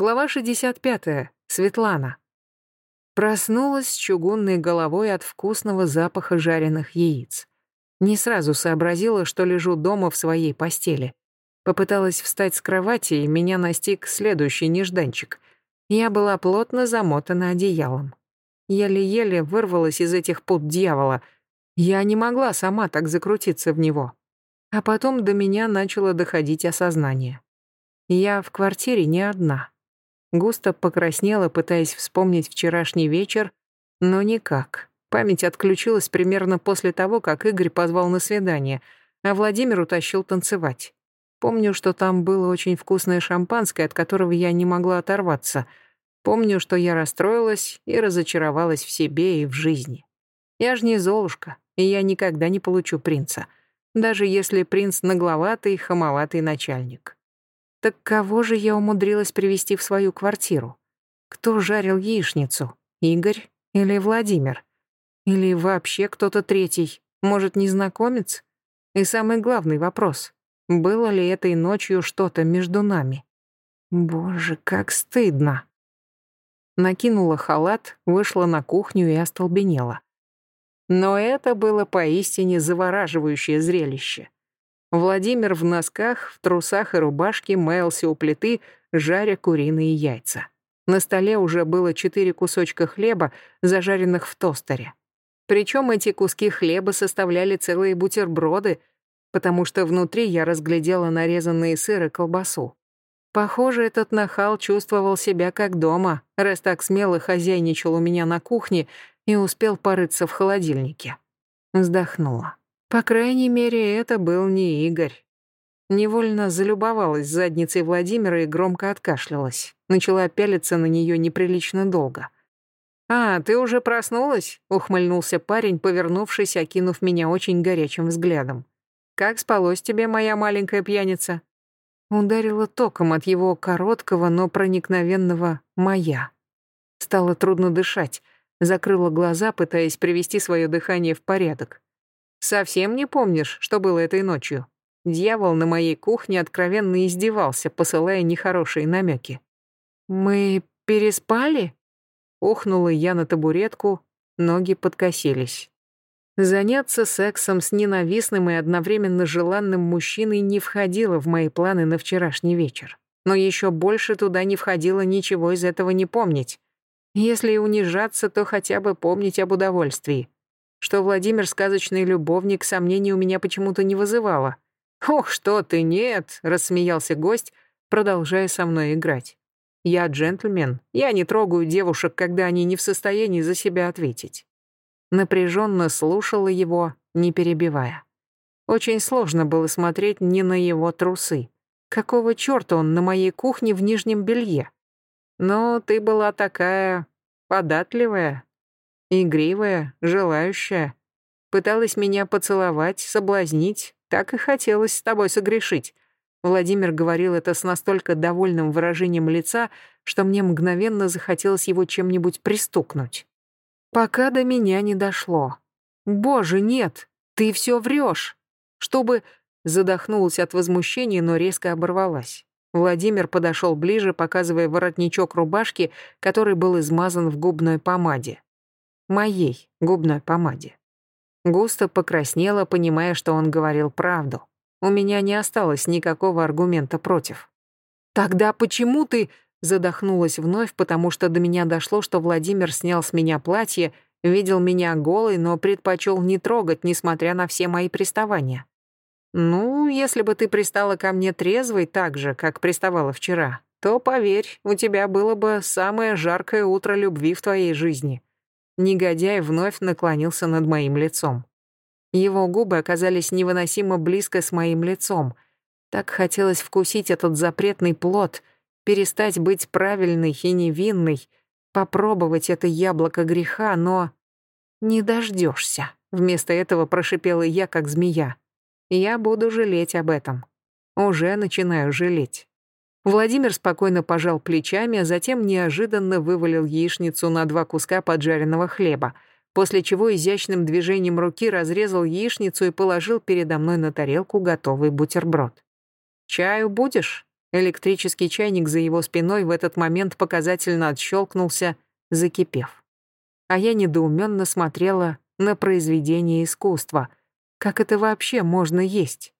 Глава 65. Светлана. Проснулась с чугунной головой от вкусного запаха жареных яиц. Не сразу сообразила, что лежу дома в своей постели. Попыталась встать с кровати, и меня настиг следующий нежданчик. Я была плотно замотана одеялом. Еле-еле вырвалась из этих пут дьявола. Я не могла сама так закрутиться в него. А потом до меня начало доходить осознание. Я в квартире не одна. Густо покраснела, пытаясь вспомнить вчерашний вечер, но никак. Память отключилась примерно после того, как Игорь позвал на свидание, а Владимир утащил танцевать. Помню, что там было очень вкусное шампанское, от которого я не могла оторваться. Помню, что я расстроилась и разочаровалась в себе и в жизни. Я ж не Золушка, и я никогда не получу принца, даже если принц нагловатый, хамоватый начальник. Так кого же я умудрилась привести в свою квартиру? Кто жарил яичницу? Игорь или Владимир? Или вообще кто-то третий? Может, незнакомец? И самый главный вопрос. Было ли этой ночью что-то между нами? Боже, как стыдно. Накинула халат, вышла на кухню и остолбенела. Но это было поистине завораживающее зрелище. Владимир в носках, в трусах и рубашке маялся у плиты, жаря куриные яйца. На столе уже было четыре кусочка хлеба, зажаренных в тостере. Причем эти куски хлеба составляли целые бутерброды, потому что внутри я разглядела нарезанные сыр и колбасу. Похоже, этот нахал чувствовал себя как дома, раз так смело хозяйничал у меня на кухне и успел порыться в холодильнике. Вздохнула. По крайней мере, это был не Игорь. Невольно залюбовалась задницей Владимира и громко откашлялась. Начала пялиться на нее неприлично долго. «А, ты уже проснулась?» — ухмыльнулся парень, повернувшись, окинув меня очень горячим взглядом. «Как спалось тебе, моя маленькая пьяница?» Ударила током от его короткого, но проникновенного «моя». Стало трудно дышать. Закрыла глаза, пытаясь привести свое дыхание в порядок. Совсем не помнишь, что было этой ночью? Дьявол на моей кухне откровенно издевался, посылая нехорошие намеки. «Мы переспали?» Ухнула я на табуретку, ноги подкосились. Заняться сексом с ненавистным и одновременно желанным мужчиной не входило в мои планы на вчерашний вечер. Но еще больше туда не входило ничего из этого не помнить. Если и унижаться, то хотя бы помнить об удовольствии. Что Владимир сказочный любовник, сомнений у меня почему-то не вызывало. «Ох, что ты, нет!» — рассмеялся гость, продолжая со мной играть. «Я джентльмен. Я не трогаю девушек, когда они не в состоянии за себя ответить». Напряженно слушала его, не перебивая. Очень сложно было смотреть не на его трусы. Какого черта он на моей кухне в нижнем белье? Но ты была такая податливая, Игривая, желающая. Пыталась меня поцеловать, соблазнить. Так и хотелось с тобой согрешить. Владимир говорил это с настолько довольным выражением лица, что мне мгновенно захотелось его чем-нибудь пристукнуть. Пока до меня не дошло. «Боже, нет! Ты все врешь!» Чтобы... Задохнулась от возмущения, но резко оборвалась. Владимир подошел ближе, показывая воротничок рубашки, который был измазан в губной помаде моей губной помаде. Густо покраснела, понимая, что он говорил правду. У меня не осталось никакого аргумента против. «Тогда почему ты...» Задохнулась вновь, потому что до меня дошло, что Владимир снял с меня платье, видел меня голой, но предпочел не трогать, несмотря на все мои приставания. «Ну, если бы ты пристала ко мне трезвой так же, как приставала вчера, то, поверь, у тебя было бы самое жаркое утро любви в твоей жизни. Негодяй вновь наклонился над моим лицом. Его губы оказались невыносимо близко с моим лицом. Так хотелось вкусить этот запретный плод, перестать быть правильной и невинной, попробовать это яблоко греха, но... «Не дождешься», — вместо этого прошипела я, как змея. «Я буду жалеть об этом. Уже начинаю жалеть». Владимир спокойно пожал плечами, а затем неожиданно вывалил яичницу на два куска поджаренного хлеба, после чего изящным движением руки разрезал яичницу и положил передо мной на тарелку готовый бутерброд. «Чаю будешь?» Электрический чайник за его спиной в этот момент показательно отщелкнулся, закипев. А я недоуменно смотрела на произведение искусства. Как это вообще можно есть?